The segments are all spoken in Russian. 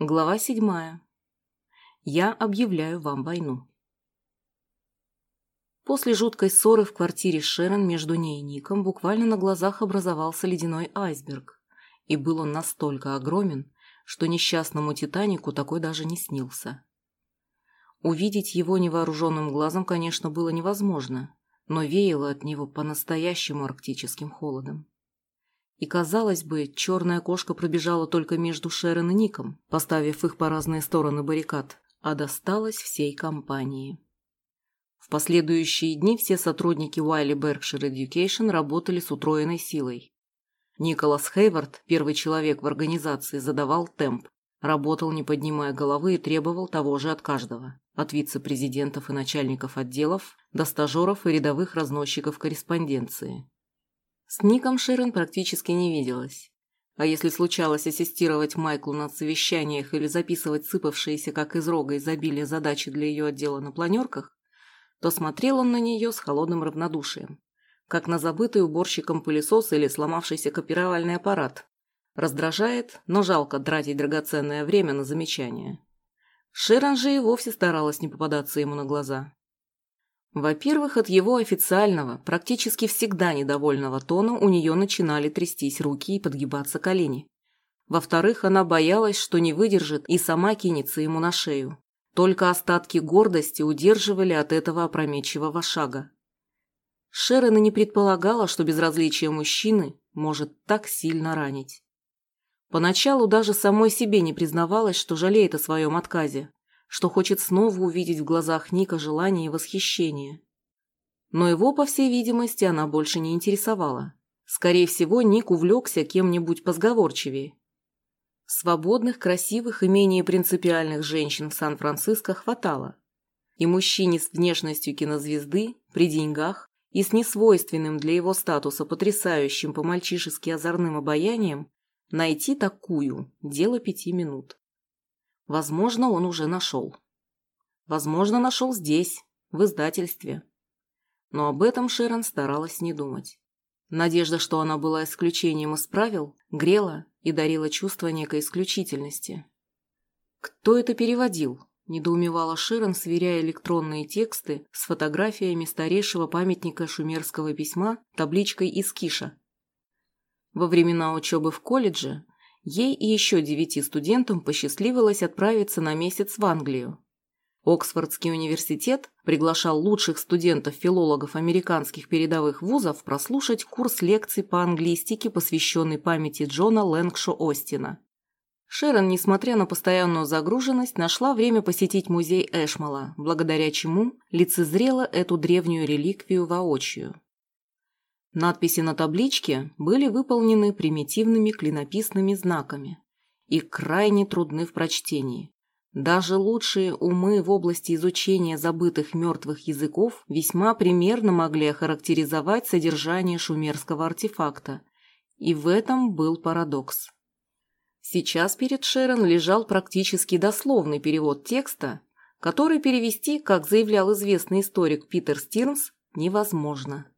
Глава седьмая. Я объявляю вам войну. После жуткой ссоры в квартире Шерон между ней и Ником буквально на глазах образовался ледяной айсберг. И был он настолько огромен, что несчастному Титанику такой даже не снился. Увидеть его невооруженным глазом, конечно, было невозможно, но веяло от него по-настоящему арктическим холодом. И, казалось бы, черная кошка пробежала только между Шерон и Ником, поставив их по разные стороны баррикад, а досталась всей компании. В последующие дни все сотрудники Wiley Berkshire Education работали с утроенной силой. Николас Хейвард, первый человек в организации, задавал темп, работал не поднимая головы и требовал того же от каждого, от вице-президентов и начальников отделов до стажеров и рядовых разносчиков корреспонденции. С Ником Ширен практически не виделась. А если случалось ассистировать Майклу на совещаниях или записывать сыпавшиеся как из рога изобилие задачи для ее отдела на планерках, то смотрел он на нее с холодным равнодушием, как на забытый уборщиком пылесос или сломавшийся копировальный аппарат. Раздражает, но жалко тратить драгоценное время на замечания. Ширан же и вовсе старалась не попадаться ему на глаза. Во-первых, от его официального, практически всегда недовольного тона у нее начинали трястись руки и подгибаться колени. Во-вторых, она боялась, что не выдержит и сама кинется ему на шею. Только остатки гордости удерживали от этого опрометчивого шага. Шерон и не предполагала, что безразличие мужчины может так сильно ранить. Поначалу даже самой себе не признавалась, что жалеет о своем отказе что хочет снова увидеть в глазах Ника желание и восхищение. Но его, по всей видимости, она больше не интересовала. Скорее всего, Ник увлекся кем-нибудь позговорчивее. Свободных, красивых и менее принципиальных женщин в Сан-Франциско хватало. И мужчине с внешностью кинозвезды, при деньгах и с несвойственным для его статуса потрясающим по-мальчишески озорным обаянием найти такую – дело пяти минут. Возможно, он уже нашел. Возможно, нашел здесь, в издательстве. Но об этом Шерон старалась не думать. Надежда, что она была исключением из правил, грела и дарила чувство некой исключительности. «Кто это переводил?» – недоумевала Шерон, сверяя электронные тексты с фотографиями старейшего памятника шумерского письма табличкой из Киша. Во времена учебы в колледже Ей и еще девяти студентам посчастливилось отправиться на месяц в Англию. Оксфордский университет приглашал лучших студентов-филологов американских передовых вузов прослушать курс лекций по английстике, посвященный памяти Джона Лэнгшо Остина. Шерон, несмотря на постоянную загруженность, нашла время посетить музей Эшмала, благодаря чему лицезрела эту древнюю реликвию воочию. Надписи на табличке были выполнены примитивными клинописными знаками и крайне трудны в прочтении. Даже лучшие умы в области изучения забытых мертвых языков весьма примерно могли охарактеризовать содержание шумерского артефакта. И в этом был парадокс. Сейчас перед Шерон лежал практически дословный перевод текста, который перевести, как заявлял известный историк Питер Стирнс, невозможно.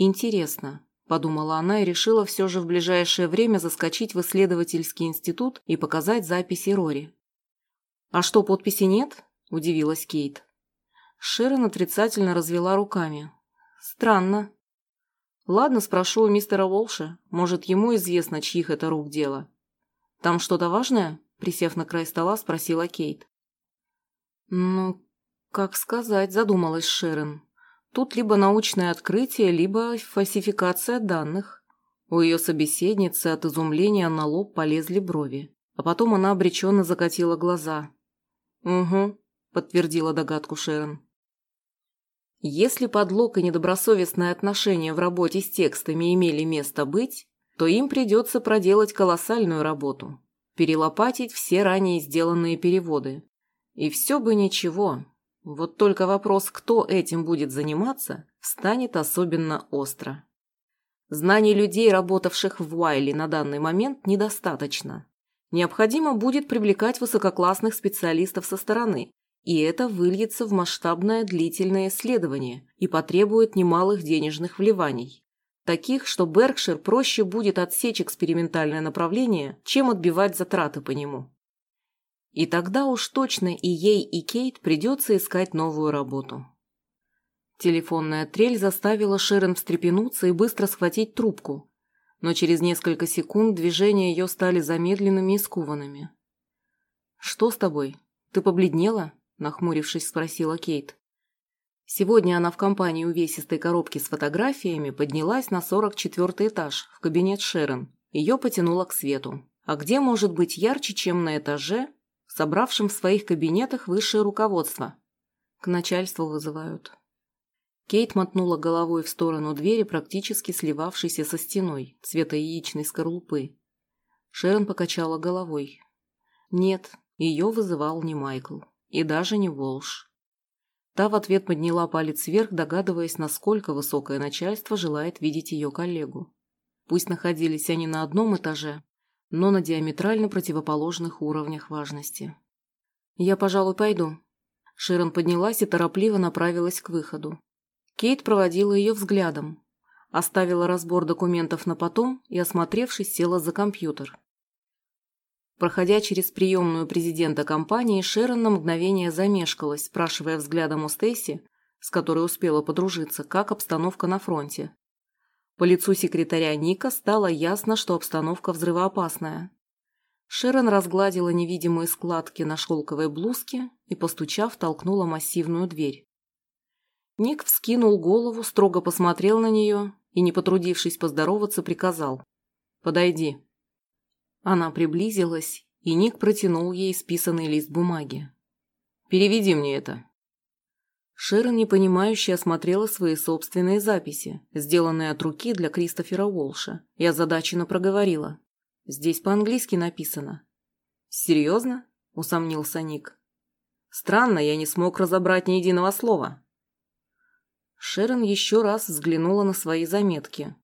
«Интересно», – подумала она и решила все же в ближайшее время заскочить в исследовательский институт и показать записи Рори. «А что, подписи нет?» – удивилась Кейт. Шерон отрицательно развела руками. «Странно. Ладно, спрошу у мистера Волша. Может, ему известно, чьих это рук дело. Там что-то важное?» – присев на край стола, спросила Кейт. «Ну, как сказать», – задумалась Шерон. Тут либо научное открытие, либо фальсификация данных. У ее собеседницы от изумления на лоб полезли брови, а потом она обреченно закатила глаза. «Угу», – подтвердила догадку Шерон. Если подлог и недобросовестное отношение в работе с текстами имели место быть, то им придется проделать колоссальную работу – перелопатить все ранее сделанные переводы. И все бы ничего, вот только вопрос, кто этим будет заниматься, станет особенно остро. Знаний людей, работавших в Уайли на данный момент, недостаточно. Необходимо будет привлекать высококлассных специалистов со стороны, и это выльется в масштабное длительное исследование и потребует немалых денежных вливаний. Таких, что Беркшир проще будет отсечь экспериментальное направление, чем отбивать затраты по нему. И тогда уж точно и ей, и Кейт придется искать новую работу. Телефонная трель заставила Шерон встрепенуться и быстро схватить трубку, но через несколько секунд движения ее стали замедленными и скованными. «Что с тобой? Ты побледнела?» – нахмурившись, спросила Кейт. Сегодня она в компании увесистой коробки с фотографиями поднялась на 44 этаж, в кабинет Шерон. Ее потянуло к свету. А где может быть ярче, чем на этаже, собравшем в своих кабинетах высшее руководство? К начальству вызывают. Кейт мотнула головой в сторону двери, практически сливавшейся со стеной, цвета яичной скорлупы. Шерон покачала головой. Нет, ее вызывал не Майкл. И даже не Волш. Та в ответ подняла палец вверх, догадываясь, насколько высокое начальство желает видеть ее коллегу. Пусть находились они на одном этаже, но на диаметрально противоположных уровнях важности. «Я, пожалуй, пойду». Шерон поднялась и торопливо направилась к выходу. Кейт проводила ее взглядом, оставила разбор документов на потом и, осмотревшись, села за компьютер. Проходя через приемную президента компании, Шерон на мгновение замешкалась, спрашивая взглядом у Стейси, с которой успела подружиться, как обстановка на фронте. По лицу секретаря Ника стало ясно, что обстановка взрывоопасная. Шерон разгладила невидимые складки на шелковой блузке и, постучав, толкнула массивную дверь. Ник вскинул голову, строго посмотрел на нее и, не потрудившись поздороваться, приказал. «Подойди». Она приблизилась, и Ник протянул ей списанный лист бумаги. «Переведи мне это». Шерон непонимающе осмотрела свои собственные записи, сделанные от руки для Кристофера Уолша, и озадаченно проговорила. «Здесь по-английски написано». «Серьезно?» – усомнился Ник. «Странно, я не смог разобрать ни единого слова». Шерон еще раз взглянула на свои заметки.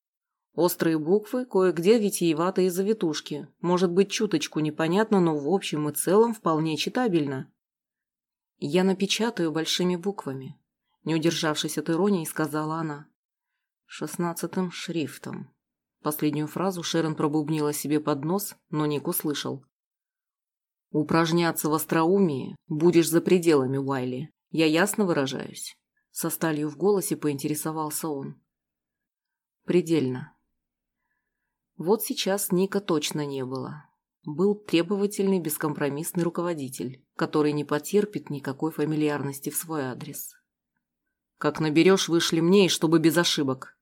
Острые буквы, кое-где витиеватые завитушки. Может быть, чуточку непонятно, но в общем и целом вполне читабельно. «Я напечатаю большими буквами», – не удержавшись от иронии, сказала она. «Шестнадцатым шрифтом». Последнюю фразу Шерон пробубнила себе под нос, но Ник услышал. «Упражняться в остроумии будешь за пределами, Уайли. Я ясно выражаюсь?» Со сталью в голосе поинтересовался он. Предельно. Вот сейчас Ника точно не было. Был требовательный, бескомпромиссный руководитель, который не потерпит никакой фамильярности в свой адрес. «Как наберешь, вышли мне, и чтобы без ошибок».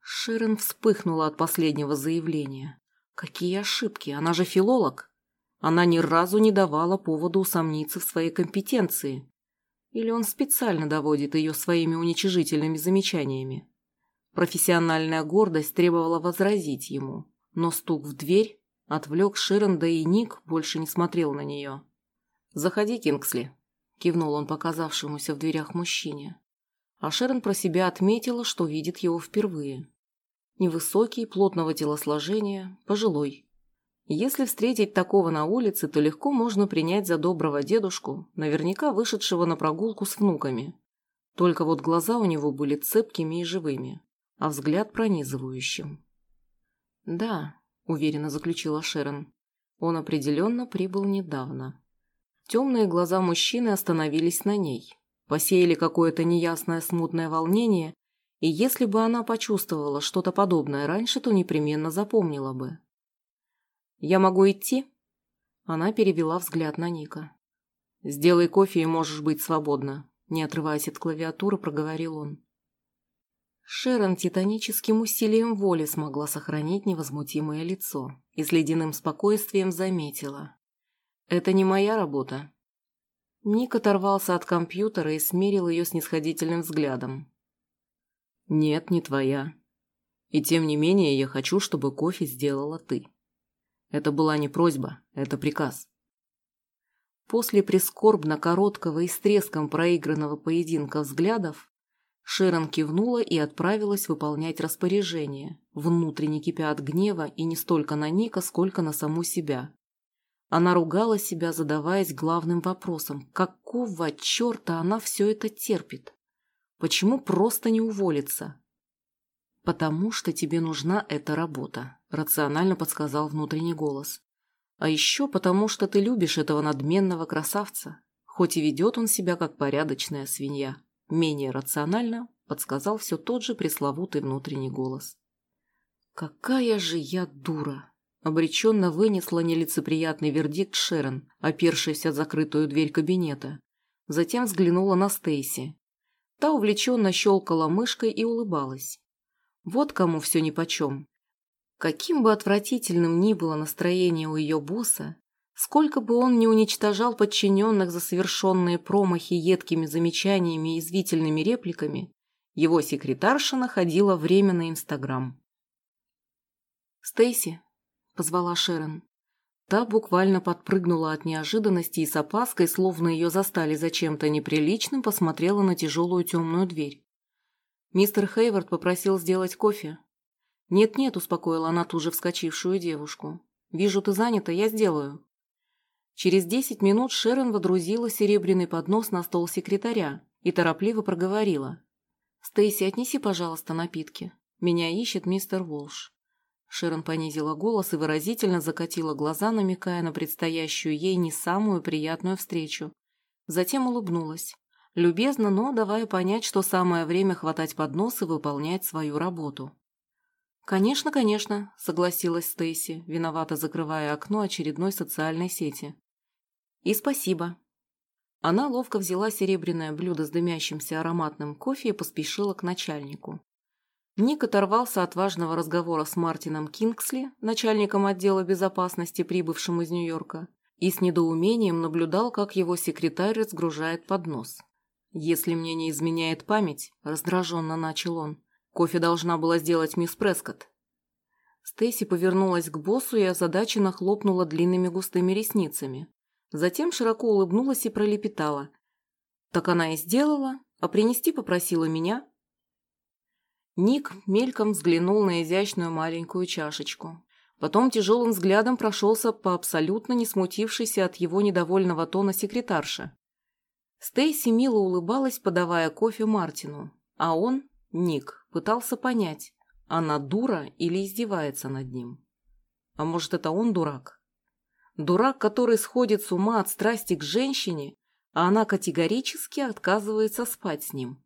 Ширен вспыхнула от последнего заявления. «Какие ошибки? Она же филолог!» Она ни разу не давала повода усомниться в своей компетенции. Или он специально доводит ее своими уничижительными замечаниями? Профессиональная гордость требовала возразить ему, но стук в дверь отвлек Ширен, да и Ник больше не смотрел на нее. «Заходи, Кингсли», – кивнул он показавшемуся в дверях мужчине. А Шерон про себя отметила, что видит его впервые. Невысокий, плотного телосложения, пожилой, если встретить такого на улице, то легко можно принять за доброго дедушку, наверняка вышедшего на прогулку с внуками. Только вот глаза у него были цепкими и живыми, а взгляд пронизывающим. «Да», – уверенно заключила Шерон, – «он определенно прибыл недавно». Темные глаза мужчины остановились на ней, посеяли какое-то неясное смутное волнение, и если бы она почувствовала что-то подобное раньше, то непременно запомнила бы. «Я могу идти?» Она перевела взгляд на Ника. «Сделай кофе и можешь быть свободна», – не отрываясь от клавиатуры, проговорил он. Шерон титаническим усилием воли смогла сохранить невозмутимое лицо и с ледяным спокойствием заметила. «Это не моя работа». Ник оторвался от компьютера и смерил ее снисходительным взглядом. «Нет, не твоя. И тем не менее я хочу, чтобы кофе сделала ты». Это была не просьба, это приказ. После прискорбно короткого и с треском проигранного поединка взглядов Шерон кивнула и отправилась выполнять распоряжение, внутренне кипя от гнева и не столько на Ника, сколько на саму себя. Она ругала себя, задаваясь главным вопросом, какого черта она все это терпит? Почему просто не уволиться? «Потому что тебе нужна эта работа», – рационально подсказал внутренний голос. А еще потому, что ты любишь этого надменного красавца, хоть и ведет он себя как порядочная свинья. Менее рационально подсказал все тот же пресловутый внутренний голос. «Какая же я дура!» Обреченно вынесла нелицеприятный вердикт Шерон, опершаяся о закрытую дверь кабинета. Затем взглянула на Стейси. Та увлеченно щелкала мышкой и улыбалась. Вот кому все нипочем. Каким бы отвратительным ни было настроение у ее босса, сколько бы он ни уничтожал подчиненных за совершенные промахи едкими замечаниями и извительными репликами, его секретарша находила время на Инстаграм. «Стейси», — позвала Шерон. Та буквально подпрыгнула от неожиданности и с опаской, словно ее застали за чем-то неприличным, посмотрела на тяжелую темную дверь. Мистер Хейвард попросил сделать кофе. «Нет-нет», — успокоила она ту же вскочившую девушку. «Вижу, ты занята, я сделаю». Через десять минут Шерон водрузила серебряный поднос на стол секретаря и торопливо проговорила. «Стейси, отнеси, пожалуйста, напитки. Меня ищет мистер Волш». Шерон понизила голос и выразительно закатила глаза, намекая на предстоящую ей не самую приятную встречу. Затем улыбнулась. Любезно, но давая понять, что самое время хватать поднос и выполнять свою работу. «Конечно, конечно», — согласилась Стейси, виновато закрывая окно очередной социальной сети. «И спасибо». Она ловко взяла серебряное блюдо с дымящимся ароматным кофе и поспешила к начальнику. Ник оторвался от важного разговора с Мартином Кингсли, начальником отдела безопасности, прибывшим из Нью-Йорка, и с недоумением наблюдал, как его секретарь разгружает поднос. «Если мне не изменяет память», – раздраженно начал он, – «кофе должна была сделать мисс Прескотт». Стейси повернулась к боссу и озадаченно хлопнула длинными густыми ресницами. Затем широко улыбнулась и пролепетала. «Так она и сделала, а принести попросила меня». Ник мельком взглянул на изящную маленькую чашечку. Потом тяжелым взглядом прошелся по абсолютно не смутившейся от его недовольного тона секретарше. Стейси мило улыбалась, подавая кофе Мартину, а он, Ник, пытался понять, она дура или издевается над ним. А может, это он дурак? Дурак, который сходит с ума от страсти к женщине, а она категорически отказывается спать с ним.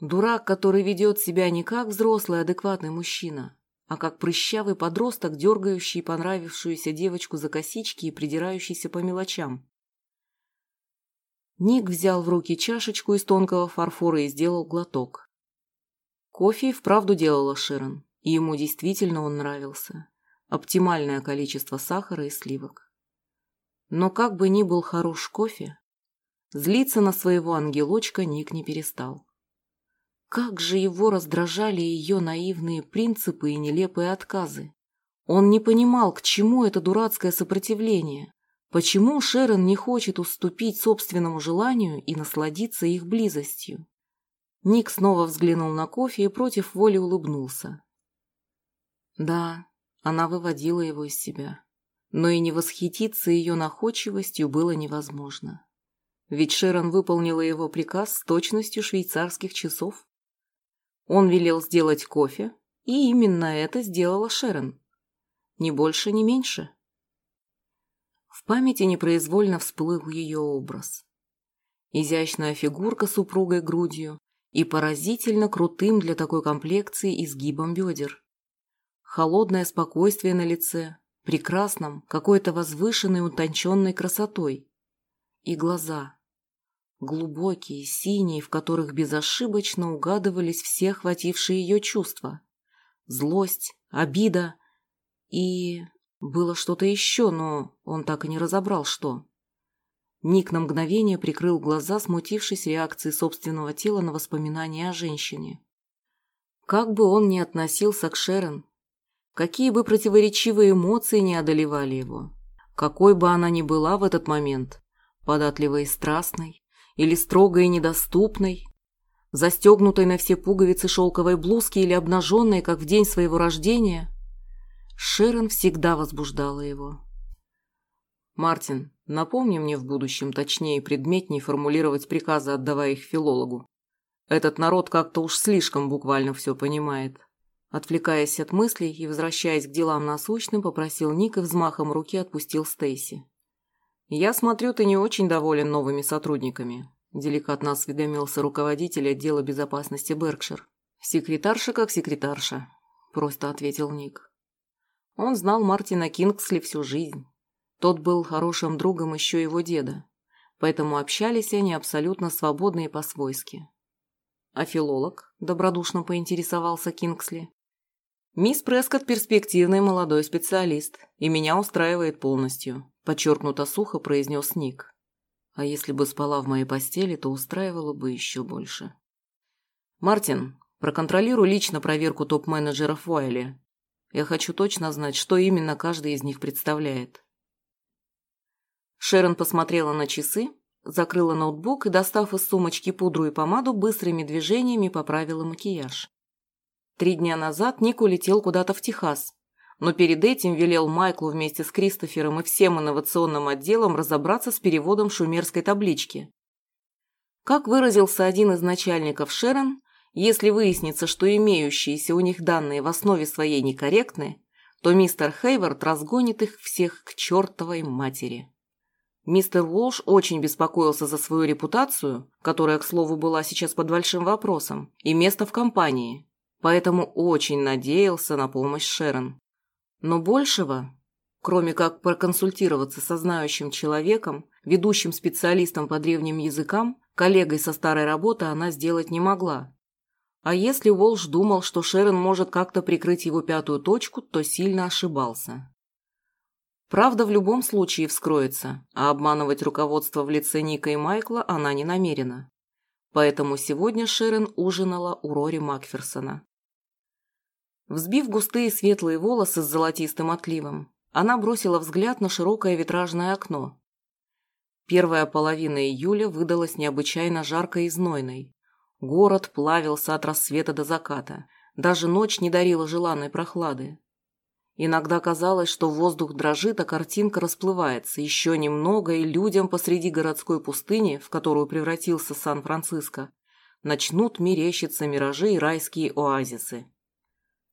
Дурак, который ведет себя не как взрослый адекватный мужчина, а как прыщавый подросток, дергающий понравившуюся девочку за косички и придирающийся по мелочам. Ник взял в руки чашечку из тонкого фарфора и сделал глоток. Кофе вправду делала Широн, и ему действительно он нравился. Оптимальное количество сахара и сливок. Но как бы ни был хорош кофе, злиться на своего ангелочка Ник не перестал. Как же его раздражали ее наивные принципы и нелепые отказы. Он не понимал, к чему это дурацкое сопротивление. Почему Шерон не хочет уступить собственному желанию и насладиться их близостью? Ник снова взглянул на кофе и против воли улыбнулся. Да, она выводила его из себя. Но и не восхититься ее находчивостью было невозможно. Ведь Шерон выполнила его приказ с точностью швейцарских часов. Он велел сделать кофе, и именно это сделала Шерон. Ни больше, ни меньше. В памяти непроизвольно всплыл ее образ. Изящная фигурка с упругой грудью и поразительно крутым для такой комплекции изгибом бедер. Холодное спокойствие на лице, прекрасном, какой-то возвышенной утонченной красотой. И глаза, глубокие, синие, в которых безошибочно угадывались все охватившие ее чувства. Злость, обида и... было что-то еще, но он так и не разобрал, что. Ник на мгновение прикрыл глаза, смутившись реакцией собственного тела на воспоминания о женщине. Как бы он ни относился к Шерон, какие бы противоречивые эмоции не одолевали его, какой бы она ни была в этот момент, податливой и страстной, или строгой и недоступной, застегнутой на все пуговицы шелковой блузки или обнаженной, как в день своего рождения, Шерон всегда возбуждала его. «Мартин, напомни мне в будущем точнее и предметнее формулировать приказы, отдавая их филологу. Этот народ как-то уж слишком буквально все понимает. Отвлекаясь от мыслей и возвращаясь к делам насущным, попросил Ник и взмахом руки отпустил Стейси. «Я смотрю, ты не очень доволен новыми сотрудниками», – деликатно осведомился руководитель отдела безопасности Беркшир. «Секретарша как секретарша», – просто ответил Ник. Он знал Мартина Кингсли всю жизнь. Тот был хорошим другом еще его деда, поэтому общались они абсолютно свободно и по-свойски. «А филолог?» – добродушно поинтересовался Кингсли. «Мисс Прескотт – перспективный молодой специалист, и меня устраивает полностью», – подчеркнуто сухо произнес Ник. «А если бы спала в моей постели, то устраивало бы еще больше». «Мартин, проконтролируй лично проверку топ-менеджеров Уайли», я хочу точно знать, что именно каждый из них представляет. Шерон посмотрела на часы, закрыла ноутбук и, достав из сумочки пудру и помаду, быстрыми движениями поправила макияж. Три дня назад Ник улетел куда-то в Техас, но перед этим велел Майклу вместе с Кристофером и всем инновационным отделом разобраться с переводом шумерской таблички. Как выразился один из начальников Шерон, если выяснится, что имеющиеся у них данные в основе своей некорректны, то мистер Хейвард разгонит их всех к чертовой матери. Мистер Уолш очень беспокоился за свою репутацию, которая, к слову, была сейчас под большим вопросом, и место в компании, поэтому очень надеялся на помощь Шерон. Но большего, кроме как проконсультироваться со знающим человеком, ведущим специалистом по древним языкам, коллегой со старой работы она сделать не могла. А если Уолш думал, что Шерон может как-то прикрыть его пятую точку, то сильно ошибался. Правда в любом случае вскроется, а обманывать руководство в лице Ника и Майкла она не намерена. Поэтому сегодня Шерон ужинала у Рори Макферсона. Взбив густые светлые волосы с золотистым отливом, она бросила взгляд на широкое витражное окно. Первая половина июля выдалась необычайно жаркой и знойной, Город плавился от рассвета до заката. Даже ночь не дарила желанной прохлады. Иногда казалось, что воздух дрожит, а картинка расплывается. Еще немного, и людям посреди городской пустыни, в которую превратился Сан-Франциско, начнут мерещиться миражи и райские оазисы.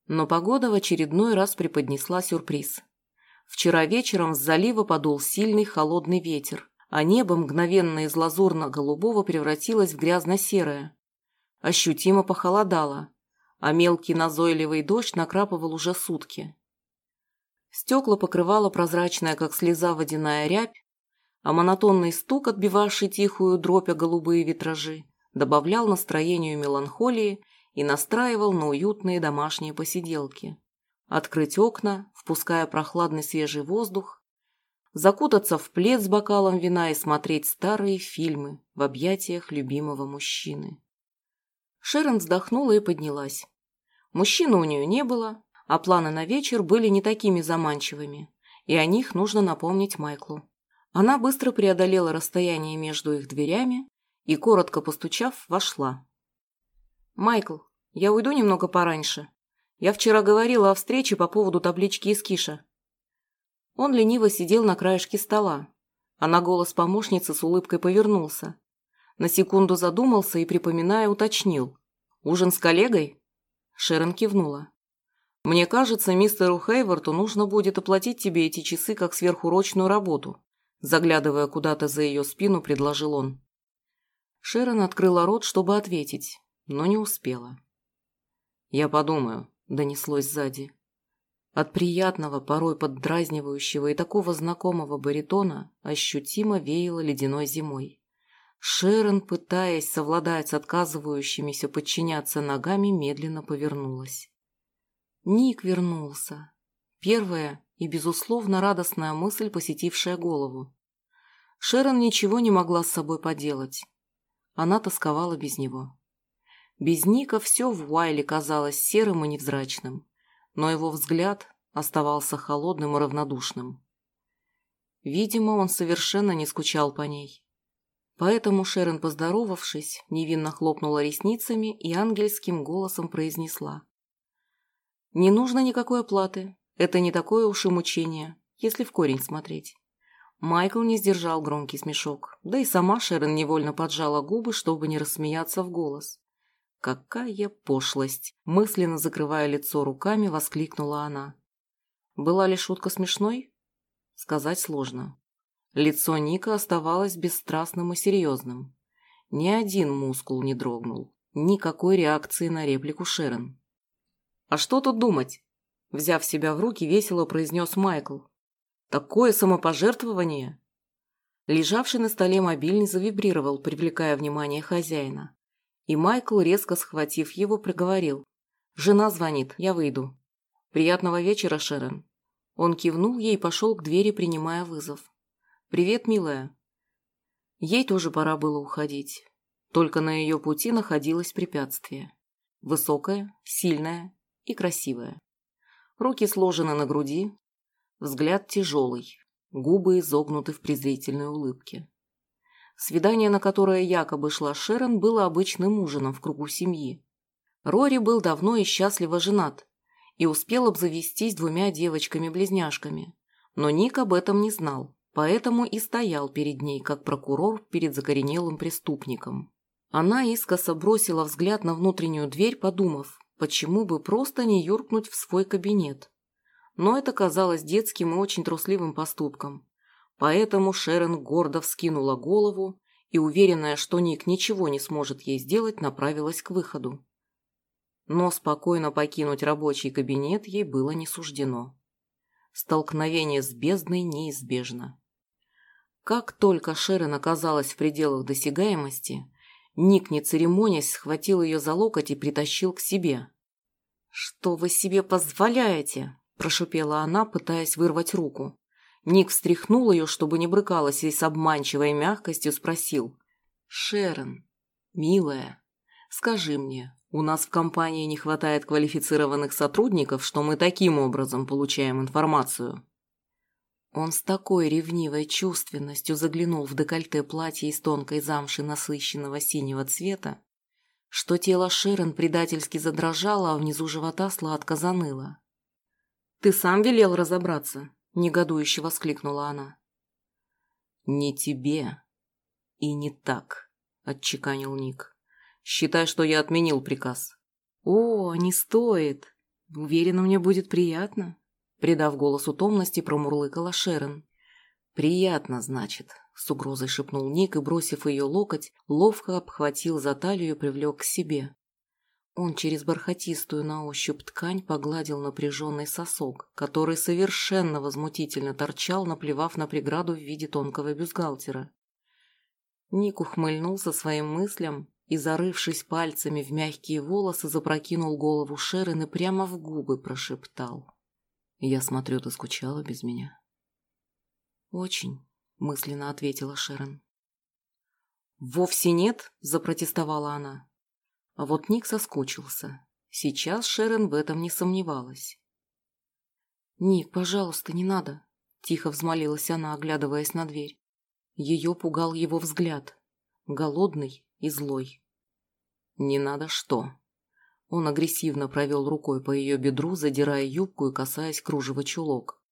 Но погода в очередной раз преподнесла сюрприз. Вчера вечером с залива подул сильный холодный ветер, а небо мгновенно из лазурно-голубого превратилось в грязно-серое. Ощутимо похолодало, а мелкий назойливый дождь накрапывал уже сутки. Стекла покрывала прозрачная, как слеза, водяная рябь, а монотонный стук, отбивавший тихую дробь о голубые витражи, добавлял настроению меланхолии и настраивал на уютные домашние посиделки. Открыть окна, впуская прохладный свежий воздух, закутаться в плед с бокалом вина и смотреть старые фильмы в объятиях любимого мужчины. Шерон вздохнула и поднялась. Мужчины у нее не было, а планы на вечер были не такими заманчивыми, и о них нужно напомнить Майклу. Она быстро преодолела расстояние между их дверями и, коротко постучав, вошла. «Майкл, я уйду немного пораньше. Я вчера говорила о встрече по поводу таблички из Киша». Он лениво сидел на краешке стола, а на голос помощницы с улыбкой повернулся. На секунду задумался и, припоминая, уточнил. «Ужин с коллегой?» Шерон кивнула. «Мне кажется, мистеру Хейварту нужно будет оплатить тебе эти часы как сверхурочную работу», заглядывая куда-то за ее спину, предложил он. Шерон открыла рот, чтобы ответить, но не успела. «Я подумаю», – донеслось сзади. От приятного, порой поддразнивающего и такого знакомого баритона ощутимо веяло ледяной зимой. Шерон, пытаясь совладать с отказывающимися подчиняться ногами, медленно повернулась. Ник вернулся. Первая и, безусловно, радостная мысль, посетившая голову. Шерон ничего не могла с собой поделать. Она тосковала без него. Без Ника все в Уайле казалось серым и невзрачным, но его взгляд оставался холодным и равнодушным. Видимо, он совершенно не скучал по ней. Поэтому Шерон, поздоровавшись, невинно хлопнула ресницами и ангельским голосом произнесла. «Не нужно никакой оплаты. Это не такое уж и мучение, если в корень смотреть». Майкл не сдержал громкий смешок, да и сама Шерон невольно поджала губы, чтобы не рассмеяться в голос. Какая пошлость! Мысленно закрывая лицо руками, воскликнула она. Была ли шутка смешной? Сказать сложно. Лицо Ника оставалось бесстрастным и серьезным. Ни один мускул не дрогнул. Никакой реакции на реплику Шерон. «А что тут думать?» Взяв себя в руки, весело произнес Майкл. «Такое самопожертвование!» Лежавший на столе мобильный завибрировал, привлекая внимание хозяина. И Майкл, резко схватив его, проговорил. «Жена звонит, я выйду». «Приятного вечера, Шерон». Он кивнул ей и пошел к двери, принимая вызов. «Привет, милая». Ей тоже пора было уходить. Только на ее пути находилось препятствие. Высокое, сильное и красивое. Руки сложены на груди, взгляд тяжелый, губы изогнуты в презрительной улыбке. Свидание, на которое якобы шла Шерон, было обычным ужином в кругу семьи. Рори был давно и счастливо женат и успел обзавестись двумя девочками-близняшками. Но Ник об этом не знал, поэтому и стоял перед ней, как прокурор перед закоренелым преступником. Она искоса бросила взгляд на внутреннюю дверь, подумав, почему бы просто не юркнуть в свой кабинет. Но это казалось детским и очень трусливым поступком. Поэтому Шерон гордо вскинула голову и, уверенная, что Ник ничего не сможет ей сделать, направилась к выходу. Но спокойно покинуть рабочий кабинет ей было не суждено. Столкновение с бездной неизбежно. Как только Шерон оказалась в пределах досягаемости, Ник, не церемонясь, схватил ее за локоть и притащил к себе. «Что вы себе позволяете?» – прошипела она, пытаясь вырвать руку. Ник встряхнул ее, чтобы не брыкалась, и с обманчивой мягкостью спросил. «Шерон, милая, скажи мне, у нас в компании не хватает квалифицированных сотрудников, что мы таким образом получаем информацию?» Он с такой ревнивой чувственностью заглянул в декольте платья из тонкой замши насыщенного синего цвета, что тело Шерон предательски задрожало, а внизу живота сладко заныло. «Ты сам велел разобраться?» – негодующе воскликнула она. «Не тебе и не так», – отчеканил Ник. «Считай, что я отменил приказ». «О, не стоит. Уверена, мне будет приятно», – придав голосу томности, промурлыкала Шерон. «Приятно, значит», – с угрозой шепнул Ник и, бросив ее локоть, ловко обхватил за талию и привлек к себе. Он через бархатистую на ощупь ткань погладил напряженный сосок, который совершенно возмутительно торчал, наплевав на преграду в виде тонкого бюстгальтера. Ник ухмыльнулся своим мыслям и, зарывшись пальцами в мягкие волосы, запрокинул голову Шерон и прямо в губы прошептал. «Я смотрю, ты скучала без меня». «Очень», — мысленно ответила Шерон. «Вовсе нет», — запротестовала она. А вот Ник соскучился. Сейчас Шерон в этом не сомневалась. «Ник, пожалуйста, не надо», – тихо взмолилась она, оглядываясь на дверь. Ее пугал его взгляд, голодный и злой. «Не надо что?» Он агрессивно провел рукой по ее бедру, задирая юбку и касаясь кружева чулок.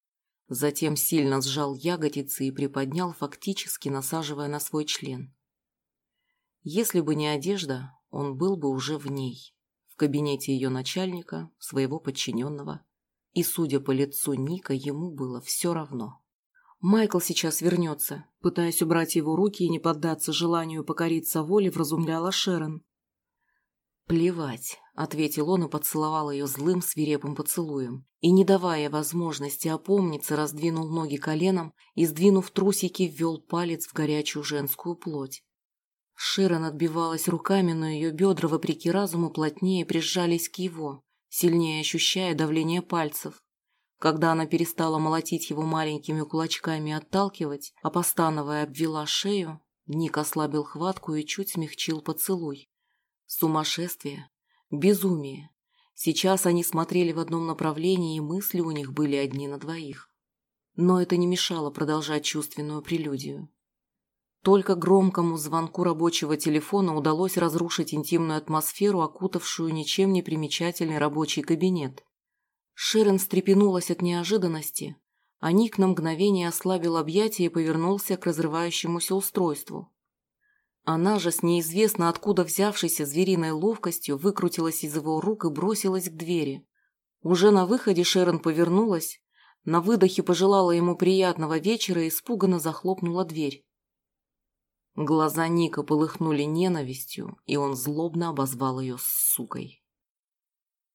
Затем сильно сжал ягодицы и приподнял, фактически насаживая на свой член. Если бы не одежда, он был бы уже в ней, в кабинете ее начальника, своего подчиненного. И, судя по лицу Ника, ему было все равно. Майкл сейчас вернется, пытаясь убрать его руки и не поддаться желанию покориться воле, вразумляла Шерон. «Плевать», — ответил он и поцеловал ее злым свирепым поцелуем. И, не давая возможности опомниться, раздвинул ноги коленом и, сдвинув трусики, ввел палец в горячую женскую плоть. Широн отбивалась руками, но ее бедра, вопреки разуму, плотнее прижались к его, сильнее ощущая давление пальцев. Когда она перестала молотить его маленькими кулачками и отталкивать, а постановая обвела шею, Ник ослабил хватку и чуть смягчил поцелуй. Сумасшествие, безумие. Сейчас они смотрели в одном направлении, и мысли у них были одни на двоих. Но это не мешало продолжать чувственную прелюдию. Только громкому звонку рабочего телефона удалось разрушить интимную атмосферу, окутавшую ничем не примечательный рабочий кабинет. Шерон встрепенулась от неожиданности, а Ник на мгновение ослабил объятия и повернулся к разрывающемуся устройству. Она же с неизвестно откуда взявшейся звериной ловкостью выкрутилась из его рук и бросилась к двери. Уже на выходе Шерон повернулась, на выдохе пожелала ему приятного вечера и испуганно захлопнула дверь. Глаза Ника полыхнули ненавистью, и он злобно обозвал ее сукой.